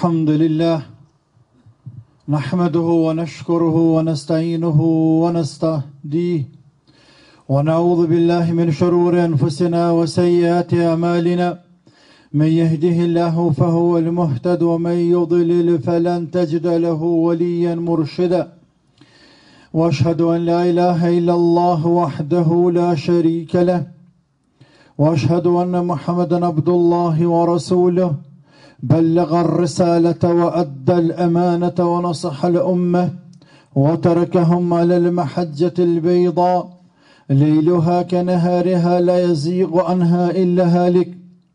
الحمد لله نحمده ونشكره ونستعينه ونستهديه ونعوذ بالله من شرور أنفسنا وسيئات أعمالنا من يهده الله فهو المهتد ومن يضلل فلن تجد له وليا مرشدا واشهد ان لا اله الا الله وحده لا شريك له واشهد ان محمدا عبد الله ورسوله بلغ الرسالة وأدى الأمانة ونصح الأمة وتركهم على المحجة البيضاء ليلها كنهارها لا يزيغ عنها إلا هالك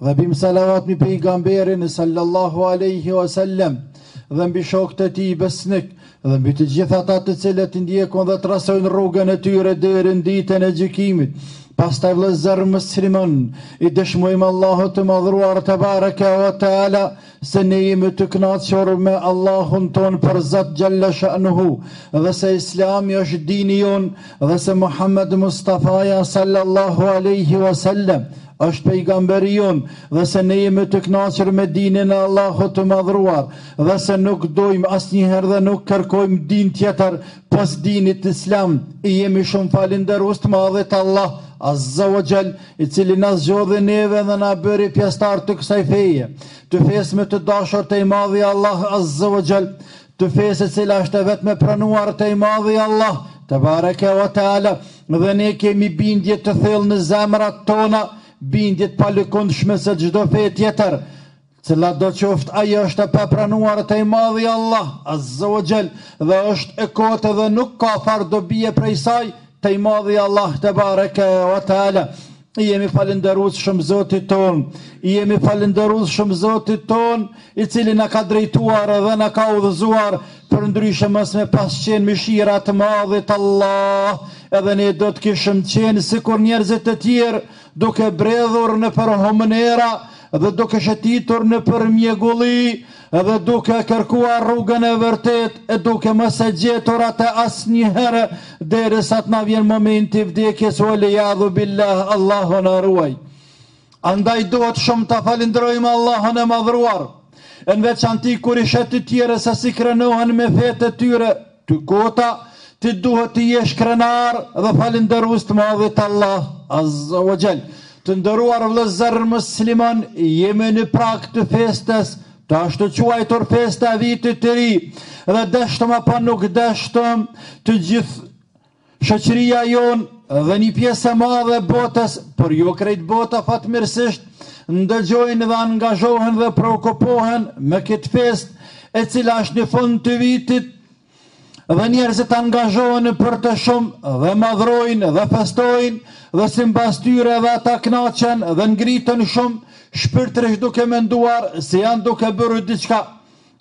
Dhe bim salavat mbi pejgamberin sallallahu aleyhi wa sallem dhe mbi shokët e tij besnik dhe mbi të gjithë ata të cilët i ndjekin dhe trasojnë rrugën e tyre deri në ditën e gjykimit. Pastaj vëllezër musliman, i dëshmojmë Allahut të madhruar tebareke wa teala, se ne jemi të kënaqur me Allahun tonë për Zot Xhalla Sha'nuhu dhe se Islami është dini jonë dhe se Muhammed Mustafaja Sallallahu Alejhi Wasallem është pejgamberi jonë dhe se ne jemi të kënaqur me dinin e Allahut të madhruar dhe se nuk dojmë asnjëherë dhe nuk kërkojmë din tjetër pos dinit Islam i jemi shumë falenderues të madhit Allah Azza wa Xhall i cili na zgjodhi neve dhe na bëri pjestar të kësaj feje, të fesë më të dashur te i madhi Allah Azza wa Jal, të fesë e cila është e vetme e pranuar te i madhi Allah, tebareke wa ta'ala, dhe ne kemi bindje të thellë në zemrat tona, bindje të palëkundshme se çdo fe tjetër, Cilado qoftë ajo është e papranuar te i Madhi Allah, Azze wa Xhell, dhe është e kotë dhe nuk ka farë dobie prej saj, te i Madhi Allah, Tebareke wa Teala. I jemi falënderues shumë Zotit tonë, i jemi falënderues shumë Zotit tonë, i cili na ka drejtuar dhe na ka udhëzuar, përndryshe mos me pas qenë mëshira e të Madhit Allah, edhe ne do të kishim qenë sikur njerëzit e tjerë, duke bredhur nëpër humnera dhe duke shëtitur nëpër mjegulli dhe duke kërkuar rrugën e vërtetë e duke mos e gjetur atë asnjëherë derisa të na vjen momenti i vdekjes ualiyadhu billah Allahu na ruaj andaj duhet shumë ta falënderojmë Allahun e Madhëruar e në veçanti kur i sheh të tjerët se si krenohen me fetë e tyre Të kota, ti duhet të jesh krenar dhe falënderues të Madhit Allah, Azza wa Jall. Të nderuar vëllezër musliman, jemi në prag të festës, të ashtuquajtur festa e Vitit të Ri, dhe deshtëm apo nuk deshtëm, të gjithë Shoqëria jonë dhe një pjesë e madhe e botës, por jo krejt bota fatmirësisht, ndëgjojnë dhe angazhohen dhe preokupohen me këtë festë, e cila është në fund të vitit dhe njerëzit angazhohen për të shumë dhe e madhrojnë dhe e festojnë dhe simbas tyre dhe ata kënaqen dhe ngriten shumë shpirtërisht duke menduar se janë duke bërë diçka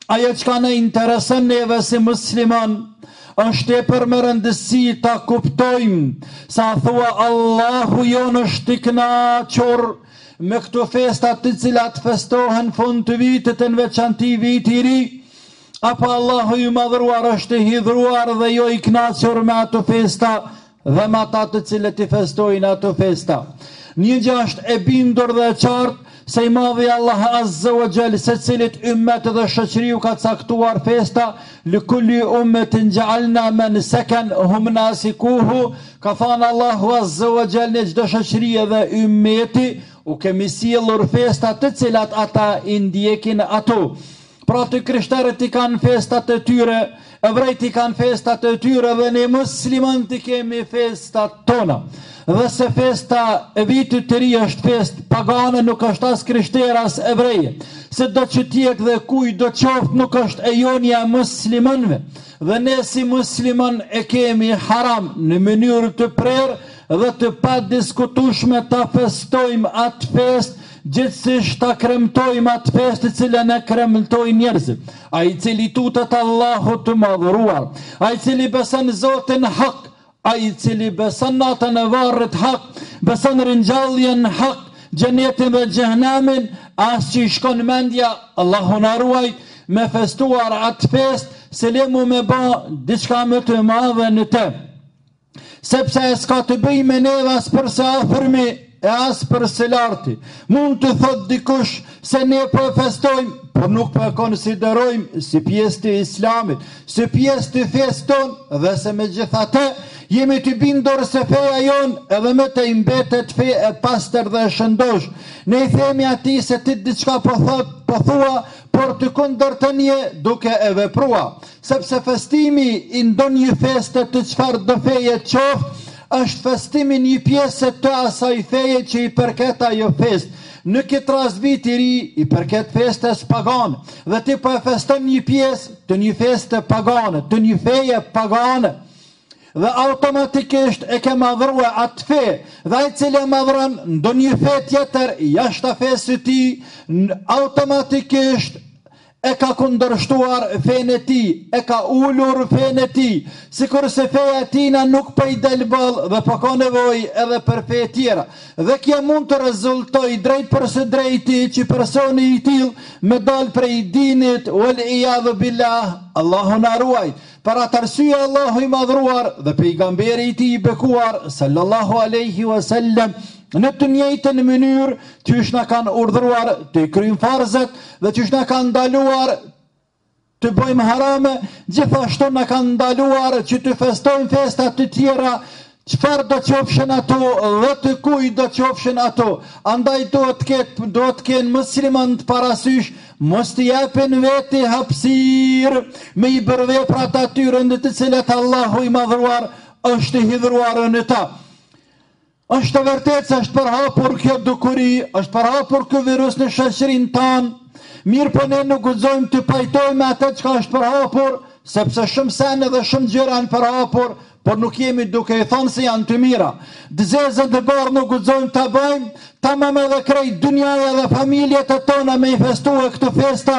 Ajo çka na intereson neve si musliman është tepër me rëndësi ta kuptojmë se a thua Allahu jonë është i kënaqur me këto festa të cilat festohen fund të vitit e në veçanti viti i ri apo Allahu i madhruar është i hidhruar dhe jo i knaqur me ato festa Dhe me ata të cilët i festojnë ato festa. Një gjë është e bindur dhe e qartë, se i Madhi Allah Azze wa Jell secilit ymmet dhe shoqëri ju ka caktuar festa, li kulli ummetin ja'alna mansakan hum nasikuhu, ka thënë Allahu Azze wa Jell ne çdo shoqëri dhe ymmeti u kemi sjellur festa të cilat ata i ndjekin ato. Pra të krishterët i kanë festat e tyre, evrejt i kanë festat e tyre dhe ne muslimanët i kemi festat tona. Dhe se festa e vitit të ri është festë pagane, nuk është as krishterë, as evreje. Sido që të jetë dhe kujtdo qoftë nuk është e jonja e muslimanëve. Dhe ne si musliman e kemi haram në mënyrë të prerë dhe të padiskutushme ta festojmë atë festë Gjithsesi ta kremtojmë atë festë të cilën e kremtojnë njerëzit. Ai i cili tutet Allahut të Madhëruar, ai i cili beson Zotin hak, ai i cili beson natën e varrit hak, beson ringjalljen hak, xhenetin dhe xhehenemin, as që i shkon mendja, Allahu na ruajt, me festuar atë festë, se lëre mo me ba diçka më të madhe në të. Sepse s'ka të bëjë me neve as për së afërmi e as për së larti. Mund të thotë dikush se ne po e festojmë, por nuk po e konsiderojmë si pjesë të Islamit, si pjesë të fesë sonë dhe se megjithatë jemi të bindur se feja jonë edhe më tej mbetet fe e pastër dhe e shëndoshë. Ne i themi atij se ti diçka po thotë, po thua, por të kundërtën je duke e vepruar. Sepse festimi i ndonjë feste të çfarëdo feje qoftë, është festim i një pjese të asaj feje që i përket ajo festë. Në këtë rast Viti i Ri i përket festës pagane dhe ti po e feston një pjesë të një feste pagane, të një feje pagane dhe automatikisht e ke madhrue atë fe dhe ai i cili e madhron ndonjë fe tjetër jashtë fesë së tij automatikisht e ka kundërshtuar fenë e tij, e ka ulur fenë e tij, sikurse feja e tina nuk po i del boll dhe po ka nevojë edhe për fe tjera. Dhe kjo mund të rezultojë drejtpërsëdrejti që personi i tillë me dalë prej dinit, wal iyadhu billah, Allahu na ruajt. Për atë arsye Allahu i Madhëruar dhe Pejgamberi i Tij i Bekuar, sallallahu alejhi wa sallam, Në të njëjtën mënyrë, qysh na kanë urdhëruar të kryjmë farzet dhe qysh na kanë ndaluar të bëjmë harame, gjithashtu na kanë ndaluar që të festojmë festa të tjera, çfarë do qofshin ato dhe të kujt do qofshin ato. Andaj duhet të ketë, duhet të kenë muslimanët parasysh, mos t'i japin veti hapësirë me i bërë veprat atyre me të cilat Allahu i Madhëruar është i hidhëruar në ta. Është e vërtetë se është përhapur kjo dukuri, është përhapur ky virus në shoqërinë tonë, mirëpo ne nuk guxojmë të pajtojmë me atë çka është përhapur, sepse shumë sende dhe shumë gjëra janë përhapur, por nuk jemi duke i thonë se janë të mira. Të zezën të bardhë nuk guxojmë ta bëjmë, tamam edhe krejt dynjaja dhe familjet e tona me i festue këto festa,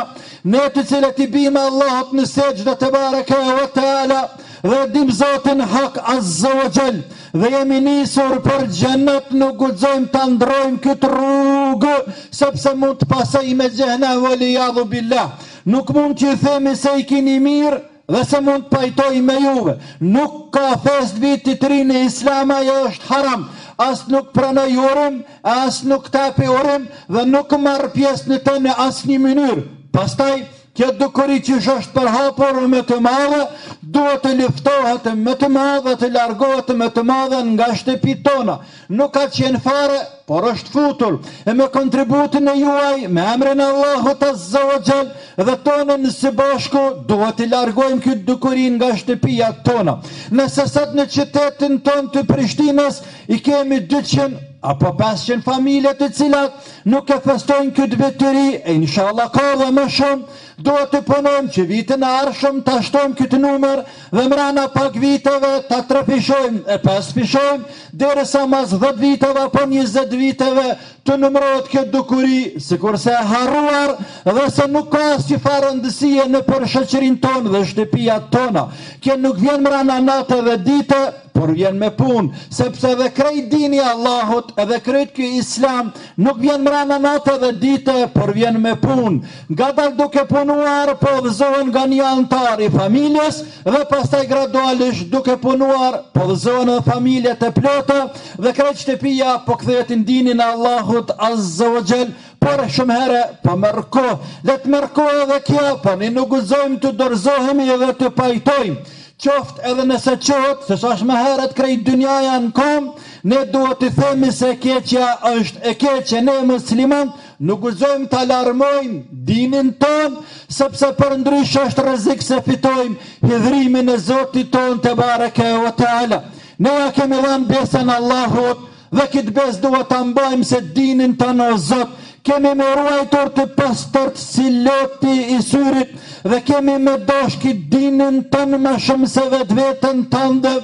ne të cilët i bimë Allahut në sejdë tebareke ve teala dhe dimë Zotin Hak Azza wa Xhel. dhe jemi nisur për xhenet nuk guxojmë ta ndrrojmë këtë rrugë sepse mund të pasojë me xhehenem wal ijadhu billah nuk mund t'ju themi se i kini mirë dhe se mund të pajtoj me juve nuk ka festë vitit të ri në islam ajo është haram as nuk pranoj urim e as nuk të api urim dhe nuk marr pjesë në të në asnjë mënyrë pastaj Kjo dukuri që është përhapur me të madhe, duhet të luftohet me të madhe, të largohet me të madhe nga shtëpitë tona. Nuk ka qenë fare, por është futur. E me kontributin e juaj, me emrin e Allahut Azza wa Xhel dhe tonin së bashku, duhet të largojmë këtë dukuri nga shtëpia tona. Nëse sot në qytetin tonë të Prishtinës i kemi dyqind apo pesëqind familje të cilat, Nuk e festojnë këtë vit të ri e inshallah ka edhe më shumë, duhet të punojmë që vitin e ardhshëm ta shtojmë këtë numër dhe mrena pak viteve ta trefishojmë e pesëfishojmë derisa mas dhjetë viteve apo njëzet viteve të numërohet kjo dukuri sikurse e harruar dhe se nuk ka asnjëfarë rëndësie nëpër shoqërinë tonë dhe shtëpiat tona. Kjo nuk vjen mrena nate dhe dite, por vjen me punë, sepse dhe krejt dini i Allahut edhe krejt ky islam nuk vjen mrena nate dhe dite, por vjen me punë. Ngadalë duke punuar, po udhëzohen nga një antar i familjes dhe pastaj gradualisht duke punuar, po udhëzohen edhe familjet e plota dhe krejt shtëpia po kthehet në dinin e Allahut Azza wa Xhel, por shumë herë po merr kohë. Le të merr kohë edhe kjo, po ne nuk guxojmë të dorëzohemi edhe të pajtohemi. Qoftë edhe nëse çohet siç thashë më herët krejt dynjaja në kambë, ne duhet t'i themi se e keqja është e keqe. Ne muslimanët nuk guxojmë ta larmojmë dinin tonë, sepse përndryshe është rrezik se fitojmë hidhrimin e Zotit tonë Tebareke ve Teala. Ne ia kemi dhanë besën Allahut, Dhe këtë besë duhet ta mbajmë se dinin tonë o Zot, kemi me ruajtur të pastërt si loti i syrit dhe kemi me dasht dinin tonë më shumë se vetveten tënde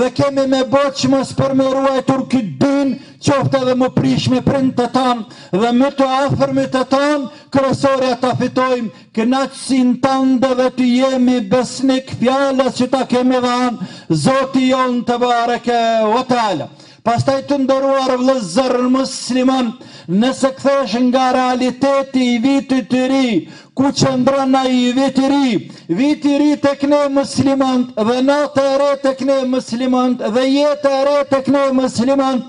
dhe kemi me bo çmos për me ruajtur këtë din, qoftë edhe mu prish me prindtë tanë dhe me të afërmit e tanë, kryesorja ta fitojmë kënaqësinë tënde dhe t'i jemi besnik fjalës që ta kemi dhanë Zoti jonë tebareke ue teala. Pastaj të nderuar vëllezër muslimanë, nëse kthehesh nga realiteti i vitit të ri, ku qëndron ai vit i ri? Viti i ri tek ne muslimanët dhe nata e re tek ne muslimanët dhe jeta e re tek ne muslimanët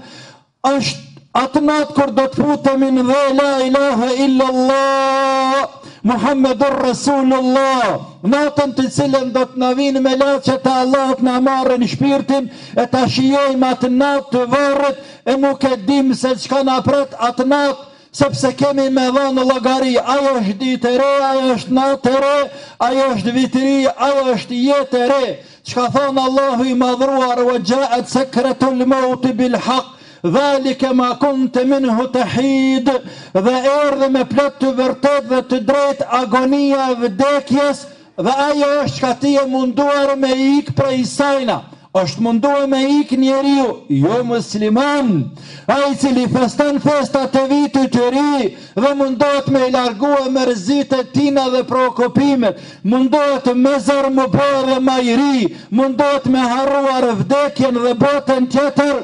është atë natë kur do të futemi në dhe la ilahe illallah Muhammedun Resulullah natën të cilën do të na vinë melaqet e Allahut të na marrin shpirtin e ta shijojmë atë natë të varrit e nuk e dimë se çka na pret atë natë, sepse kemi me dhanë llogari, ajo është ditë e re, ajo është natë e re, ai është vit i ri, ajo është jetë e re. Çka thonë Allahu i madhruar, wa ja'at sakratul maut bil haq, dhalike ma kunte minhu tahid dhe erdh me plot të vërtetë dhe të drejtë agonia e vdekjes Dhe ajo është çka ti je munduar me ik prej sajna. Është munduar me ik njeriu, jo musliman, ai i cili feston festat e vitit të ri dhe mundohet me i larguar mërzitë e tina dhe preokupimet, mundohet me zor mu bo edhe ma i ri, mundohet me harruar vdekjen dhe botën tjetër,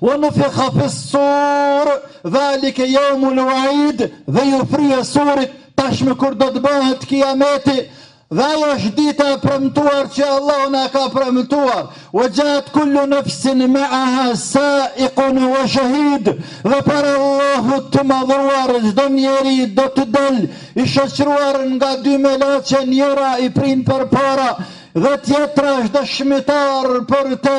Wa nufikha fis-sur, dhalike yawmul wa'id, dhe i fryhet surit, tashmë kur do të bëhet Kijameti, dhe ajo është dita e premtuar që Allahu na ka premtuar. Wa ja'at kullu nafsin ma'aha sa'iqun wa shahid, dhe para Allahut të madhruar çdo njeri do të del i shoqëruar nga dy melaqe, njëra i prin përpara dhe tjetra është dëshmitar për të,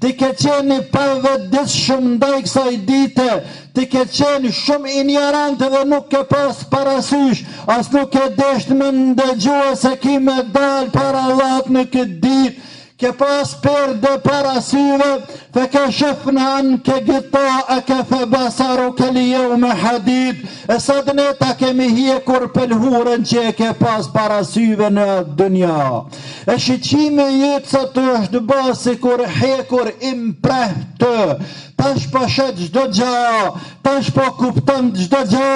ti ke qenë i pavetëdijshëm ndaj kësaj dite, ti ke qenë shumë injorant dhe nuk ke pas parasysh, as nuk ke desht me ndëgjua se ki me dalë para Allahut në këtë ditë, ke pas perde para syve, fe keshefna anke gitaeke fe basarukel jeume hadid, e sot ne ta kemi hjekur pëlhurën që e ke pas para syve në atë dynja. E shiqimi yt sot është ba sikur hekur i mprehtë, tash po sheh çdo gja, tash po kupton çdo gja,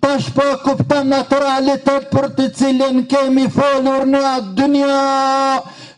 tash po e kupton atë realitet për të cilin kemi folur në atë dynja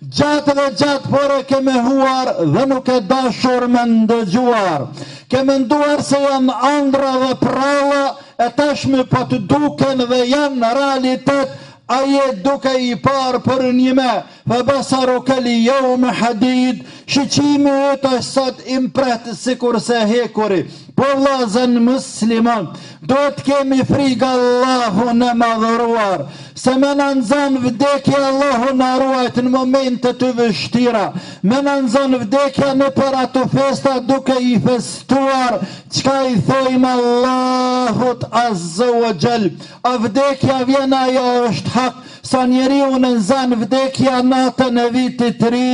gjatë dhe gjatë por e ke mehuar dhe nuk ke dashur me ndëgjuar. Ke menduar se janë andra dhe pralla e tashmë po të duken dhe janë realitet A je duke i parë përnjime, fa basaruka al-yawma hadid, Shiqimi yt është sot i mprehtë sikurse hekuri. Po vëllazën musliman, duhet të kemi frigë Allahun e Madhëruar, se me na nxënë vdekja Allahu na ruajt në momente të vështira, me na nxënë vdekja nëpër ato festa duke i festuar çka i thojmë Allahut azza wa jall, A vdekja vjen ajo është hak sa njeriun e nxan vdekja natën e vitit të ri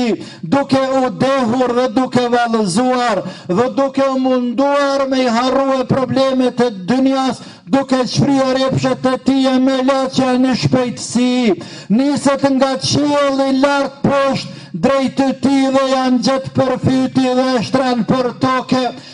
duke u dehur dhe duke vallëzuar dhe duke u munduar me i harrue problemet e dynjas duke shfryrë epshet e tij e melaqja në shpejtësi niset nga qielli lart poshtë drejt tij dhe ia ngjet për fyti dhe e shtrin për toke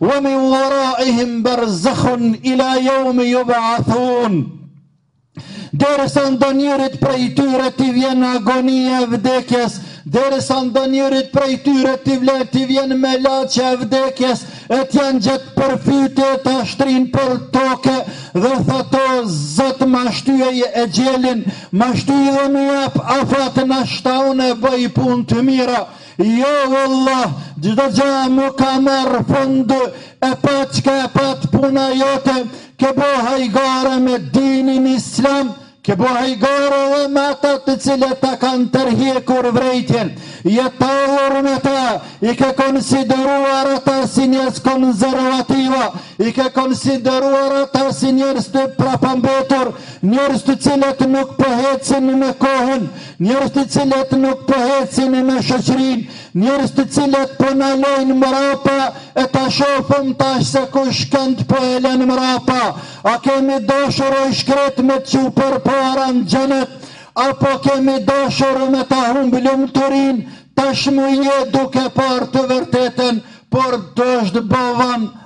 Wa min waraihim barzakhun ila yawmi yub'athun. Derisa ndonjërit prej tyre t'i vjen agonia e vdekjes, derisa ndonjërit prej tyre t'i vlen t'i vjen melaqja e vdekjes, e t'ia ngjet për fyti e ta shtrin për toke, dhe thotë, o Zot ma shtyje exhelin, ma shtyje dhe më jep afat ndoshta unë e bëj punë të mira, Jo vëllah, çdo gjë ma ka marrë fund, e pat çka e pat puna jote, ke bo hajgare me dinin islam, ke bo hajgare edhe me ata të cilët ta kanë tërhjekur vrejtjen, je tallur me ta, i ke konsideruar ata si njerëz konzervativa, i ke konsideruar ata si njerëz të prapambetur, njerëz të cilët nuk po ecin me kohën, Njerëz të cilët nuk po ecin me shoqërinë, njerëz të cilët po na lejnë mrapa e ta shofëm tash se kush kënd po e lën mrapa. A kemi dashur o i shkret me të çu përpara në xhenet, apo kemi dashur me ta humb lumturinë, tashmë je duke parë të vërtetën, por tash u ba vonë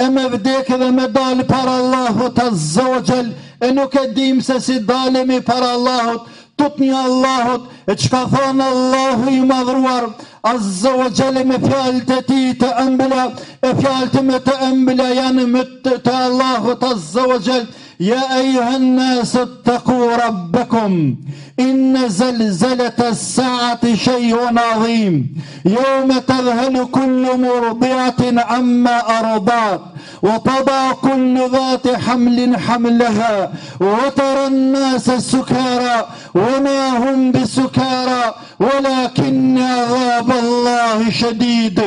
E me vdekë dhe me dalë para Allahut Azza wa Jall, e nuk e dimë se si dalemi para Allahut, tutni Allahut, e çka thonë Allahu i madhruar, Azza wa Jall me fjalët e tij të ëmbla, e fjalët më të ëmbla janë me të, të Allahut Azza wa Jall, يا أيها الناس اتقوا ربكم إن زلزلة الساعة شيء عظيم يوم تذهل كل مرضعة عما أرضات وتضع كل ذات حمل حملها وترى الناس سكارى وما هم بسكارى ولكن عذاب الله شديد.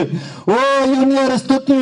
O الله stotni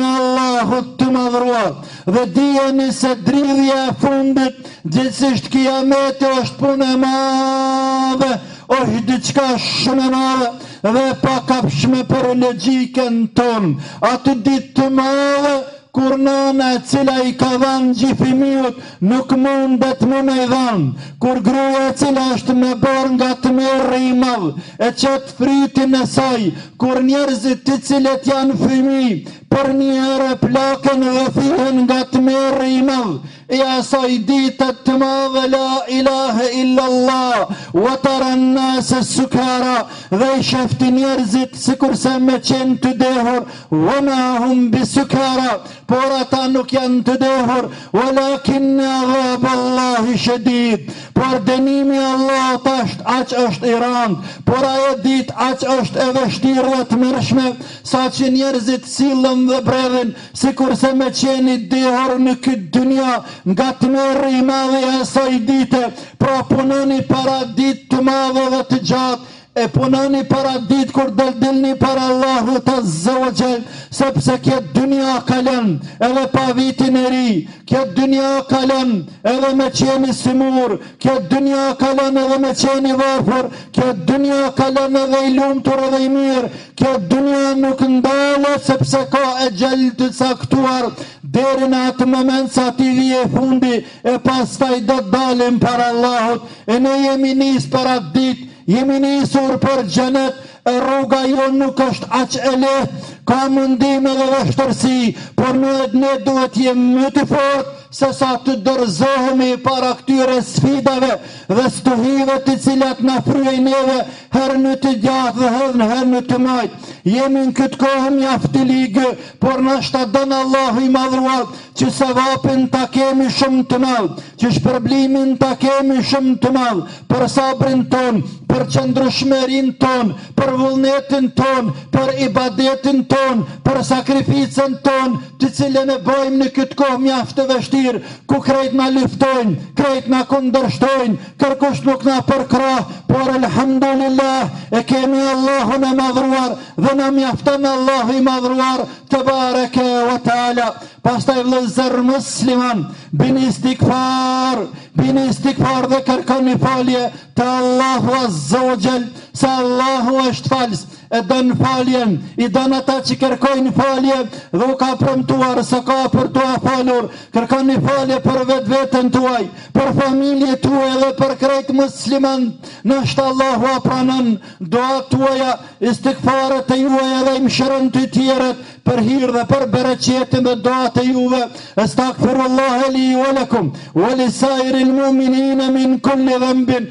Dhe dijeni se dridhja e fundit gjithësisht kiameti është punë e madhe, është diçka shumë e madhe dhe e pakapshme për logjikën tonë. Atë ditë të madhe kur nana e cila i ka dhanë gji fëmiut nuk mundet me i dhanë, kur gruaja e cila është me barrë nga tmerri i madh e qet frytin e saj, kur njerëzit të cilët janë fëmijë Për një herë plaken e thihen nga tmerri i madh i asaj dite të madhe La ilahe illallah wa tara an-nase sukara dhe i sheh ti njerëzit sikurse me qenë të dehur wa ma hum bisukara por ata nuk janë të dehur walakinne adhaballahi shedid por dënimi i Allahut ashtë aq është i randë por ajo ditë aq është e vështirë e tmerrshme Sa që njerëzit sillen dhe bredhin sikurse me qenë i dehur në këtë dynja, nga tmerri i madh i asaj dite, pra punoni për atë ditë të madhe dhe të gjatë, e punoni për atë ditë kur do të dilni para Allahut azze ve xhel, sepse kjo dynja kalon, edhe pa vitin e ri, kjo dynja kalon, edhe me qenë i sëmurë, kjo dynja kalon edhe me qenë i varfër, kjo dynja kalon edhe i lumtur edhe i mirë, Kjo dynja nuk ndallet sepse ka exhel të caktuar deri në atë moment sa t'i vije fundi e pastaj do të dalim para Allahut e ne jemi nis për atë ditë jemi nisur për xhenet e rruga jonë nuk është aq e lehtë ka mundime dhe vështirësi por ne ne duhet të jemi më të fortë se sa të dorëzohemi para këtyre sfidave dhe stuhive të cilat na fryejnë neve herë në të djathtë edhe herë herë në të majtë. Jemi në këtë kohë mjaft të ligë, por ndoshta don Allahu i madhruar që sevapin ta kemi shumë të madh, që shpërblimin ta kemi shumë të madh, për sabrin tonë, për qëndrueshmërinë tonë, për vullnetin tonë, për ibadetin tonë, për sakrificën tonë, të cilën e bojmë në këtë kohë mjaft të vështirë, ku krejt na luftojnë, krejt na kundërshtojnë, Kërkush nuk na përkrah, por Elhamdulillah e kemi Allahun e Madhruar dhe na mjafton Allahu i Madhruar tebareke ve teala. Pastaj vëllezër musliman, bëni istigfar, bëni istigfar dhe kërkoni falje te Allahu Azza wa Jall, se Allahu është falës. e don faljen, i don ata që kërkojnë falje dhe u ka premtuar se ka për t'ua falur, kërkoni falje për vetveten tuaj, për familjen tuaj dhe për krejt muslimanët, inshallah Allahu ua pranon duatë tuaja, istigfarët tuaja dhe i mëshiron të tjerët, për hirë dhe për bereqetin e duave të juve, estagfirullahe li ue lekum, ue lisairil muminine min kul-li dhenbin,